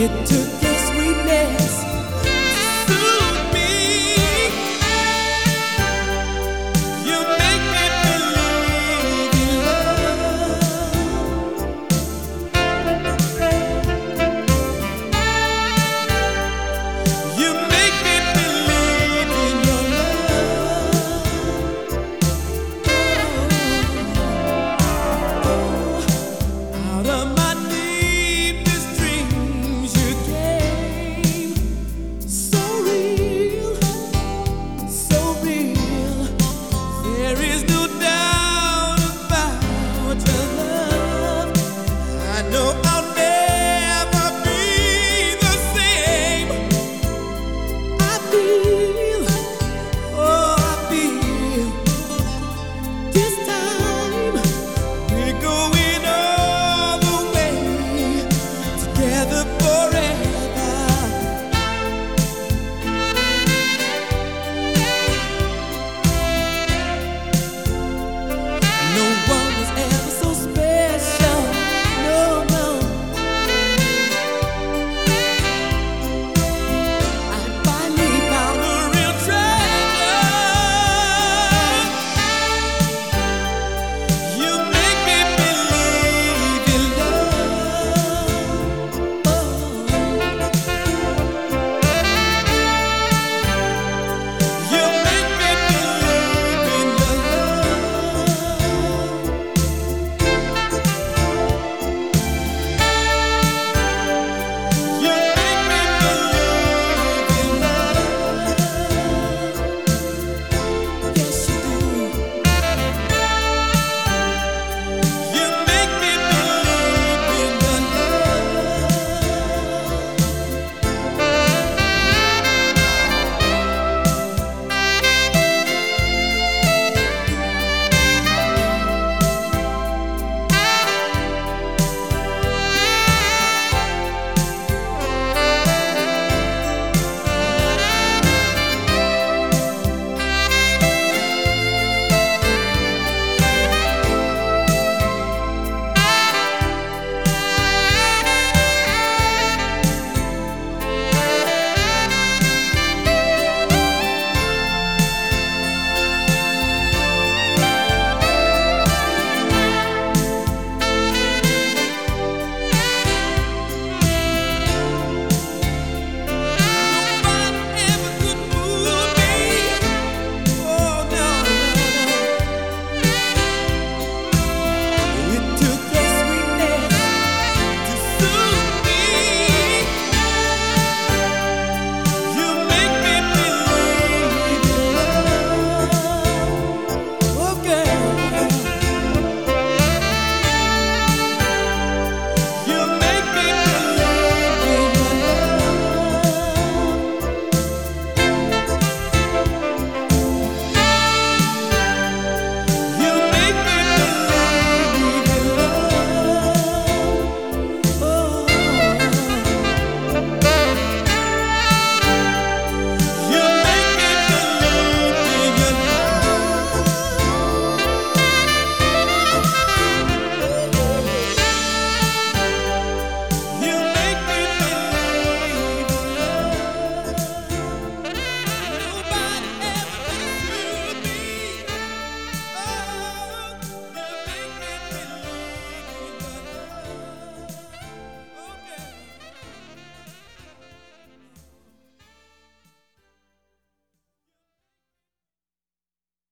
It took